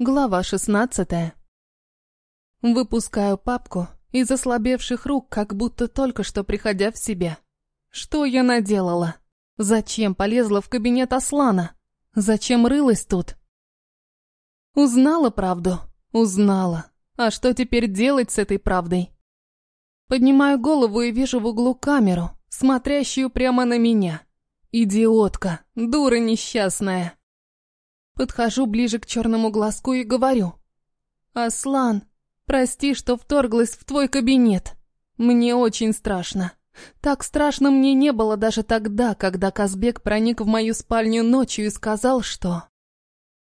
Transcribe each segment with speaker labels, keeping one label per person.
Speaker 1: Глава шестнадцатая. Выпускаю папку из ослабевших рук, как будто только что приходя в себя. Что я наделала? Зачем полезла в кабинет Аслана? Зачем рылась тут? Узнала правду? Узнала. А что теперь делать с этой правдой? Поднимаю голову и вижу в углу камеру, смотрящую прямо на меня. Идиотка, дура несчастная. Подхожу ближе к черному глазку и говорю. «Аслан, прости, что вторглась в твой кабинет. Мне очень страшно. Так страшно мне не было даже тогда, когда Казбек проник в мою спальню ночью и сказал, что...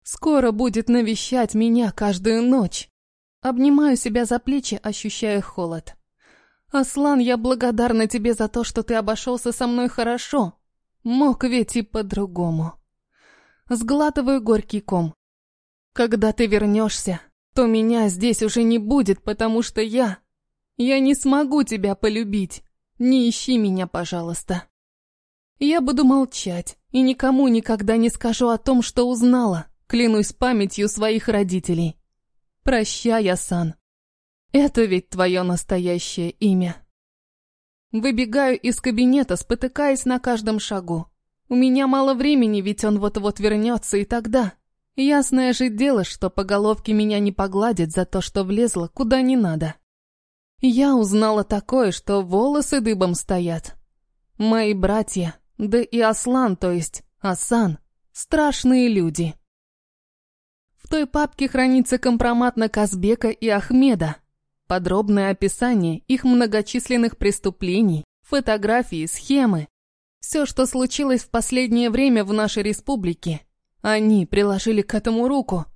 Speaker 1: Скоро будет навещать меня каждую ночь. Обнимаю себя за плечи, ощущая холод. «Аслан, я благодарна тебе за то, что ты обошелся со мной хорошо. Мог ведь и по-другому». Сглатываю горький ком. Когда ты вернешься, то меня здесь уже не будет, потому что я... Я не смогу тебя полюбить. Не ищи меня, пожалуйста. Я буду молчать и никому никогда не скажу о том, что узнала, клянусь памятью своих родителей. Прощай, Асан. Это ведь твое настоящее имя. Выбегаю из кабинета, спотыкаясь на каждом шагу. У меня мало времени, ведь он вот-вот вернется, и тогда... Ясное же дело, что по головке меня не погладит за то, что влезла куда не надо. Я узнала такое, что волосы дыбом стоят. Мои братья, да и Аслан, то есть Асан, страшные люди. В той папке хранится компромат на Казбека и Ахмеда. Подробное описание их многочисленных преступлений, фотографии, схемы. Все, что случилось в последнее время в нашей республике, они приложили к этому руку.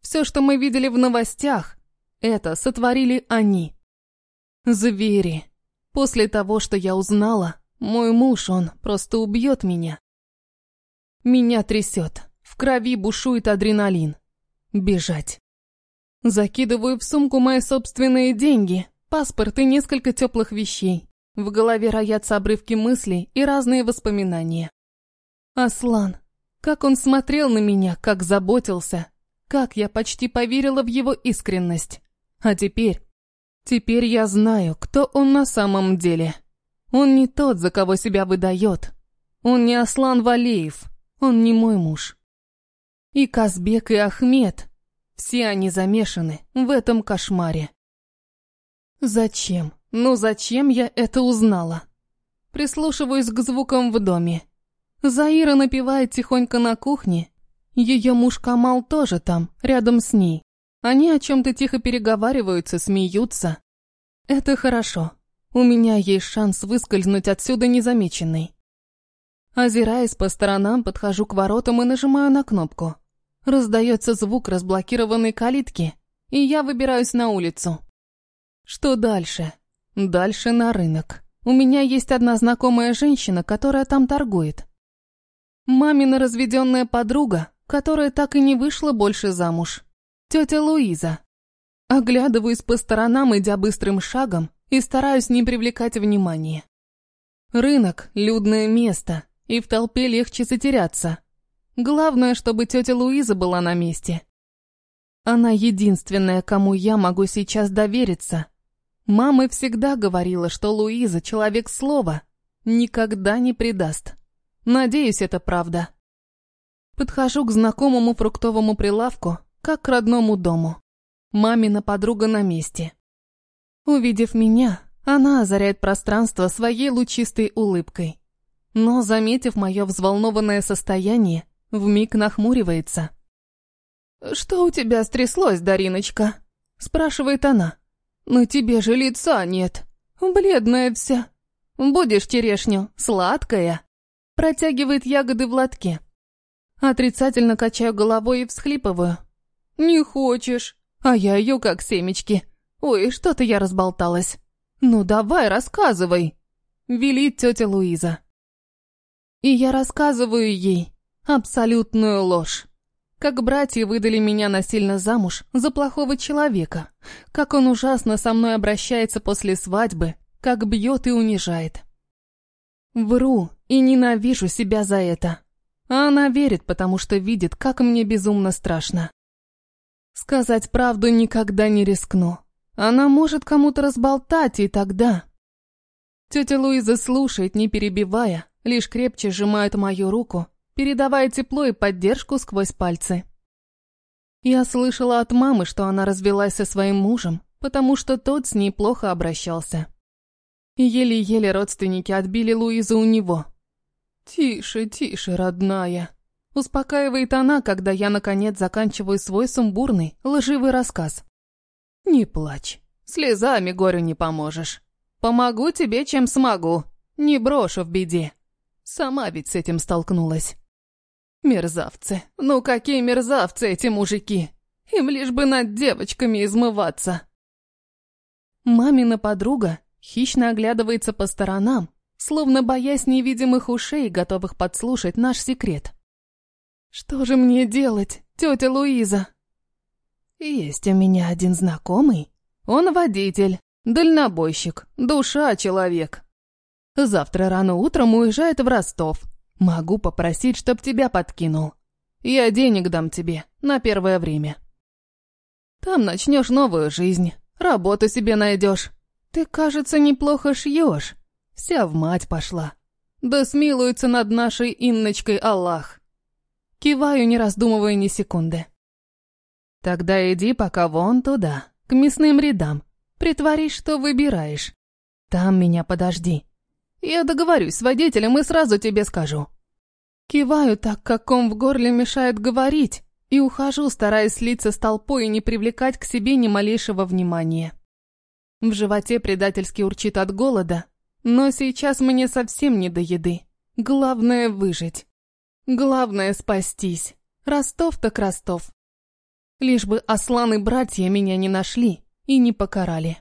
Speaker 1: Все, что мы видели в новостях, это сотворили они. Звери. После того, что я узнала, мой муж, он просто убьет меня. Меня трясет. В крови бушует адреналин. Бежать. Закидываю в сумку мои собственные деньги, паспорт и несколько теплых вещей. В голове роятся обрывки мыслей и разные воспоминания. Аслан. Как он смотрел на меня, как заботился. Как я почти поверила в его искренность. А теперь... Теперь я знаю, кто он на самом деле. Он не тот, за кого себя выдает. Он не Аслан Валеев. Он не мой муж. И Казбек, и Ахмед. Все они замешаны в этом кошмаре. Зачем? Ну зачем я это узнала? Прислушиваюсь к звукам в доме. Заира напевает тихонько на кухне. Ее муж Камал тоже там, рядом с ней. Они о чем-то тихо переговариваются, смеются. Это хорошо. У меня есть шанс выскользнуть отсюда незамеченной. Озираясь по сторонам, подхожу к воротам и нажимаю на кнопку. Раздается звук разблокированной калитки, и я выбираюсь на улицу. Что дальше? Дальше на рынок. У меня есть одна знакомая женщина, которая там торгует. Мамина разведенная подруга, которая так и не вышла больше замуж. Тетя Луиза. Оглядываюсь по сторонам, идя быстрым шагом, и стараюсь не привлекать внимания. Рынок – людное место, и в толпе легче затеряться. Главное, чтобы тетя Луиза была на месте. Она единственная, кому я могу сейчас довериться – Мама всегда говорила, что Луиза, человек слова, никогда не предаст. Надеюсь, это правда. Подхожу к знакомому фруктовому прилавку, как к родному дому. Мамина подруга на месте. Увидев меня, она озаряет пространство своей лучистой улыбкой. Но, заметив мое взволнованное состояние, вмиг нахмуривается. «Что у тебя стряслось, Дариночка?» – спрашивает она. «На тебе же лица нет. Бледная вся. Будешь черешню, сладкая?» Протягивает ягоды в лотке. Отрицательно качаю головой и всхлипываю. «Не хочешь, а я ее как семечки. Ой, что-то я разболталась. Ну давай, рассказывай!» Велит тетя Луиза. И я рассказываю ей абсолютную ложь. Как братья выдали меня насильно замуж за плохого человека. Как он ужасно со мной обращается после свадьбы. Как бьет и унижает. Вру и ненавижу себя за это. А она верит, потому что видит, как мне безумно страшно. Сказать правду никогда не рискну. Она может кому-то разболтать, и тогда... Тетя Луиза слушает, не перебивая, лишь крепче сжимает мою руку, передавая тепло и поддержку сквозь пальцы. Я слышала от мамы, что она развелась со своим мужем, потому что тот с ней плохо обращался. Еле-еле родственники отбили Луизу у него. «Тише, тише, родная», — успокаивает она, когда я, наконец, заканчиваю свой сумбурный, лживый рассказ. «Не плачь, слезами горю не поможешь. Помогу тебе, чем смогу, не брошу в беде. Сама ведь с этим столкнулась». Мерзавцы. Ну какие мерзавцы эти мужики. Им лишь бы над девочками измываться. Мамина подруга хищно оглядывается по сторонам, словно боясь невидимых ушей, готовых подслушать наш секрет. «Что же мне делать, тетя Луиза?» «Есть у меня один знакомый. Он водитель, дальнобойщик, душа человек. Завтра рано утром уезжает в Ростов, Могу попросить, чтоб тебя подкинул. Я денег дам тебе на первое время. Там начнешь новую жизнь, работу себе найдешь. Ты, кажется, неплохо шьешь. Вся в мать пошла. Да смилуется над нашей Инночкой Аллах. Киваю, не раздумывая ни секунды. Тогда иди пока вон туда, к мясным рядам. Притворись, что выбираешь. Там меня подожди. Я договорюсь с водителем и сразу тебе скажу. Киваю так, как ком в горле мешает говорить, и ухожу, стараясь слиться с толпой и не привлекать к себе ни малейшего внимания. В животе предательски урчит от голода, но сейчас мне совсем не до еды. Главное — выжить. Главное — спастись. Ростов так Ростов. Лишь бы Аслан и братья меня не нашли и не покарали.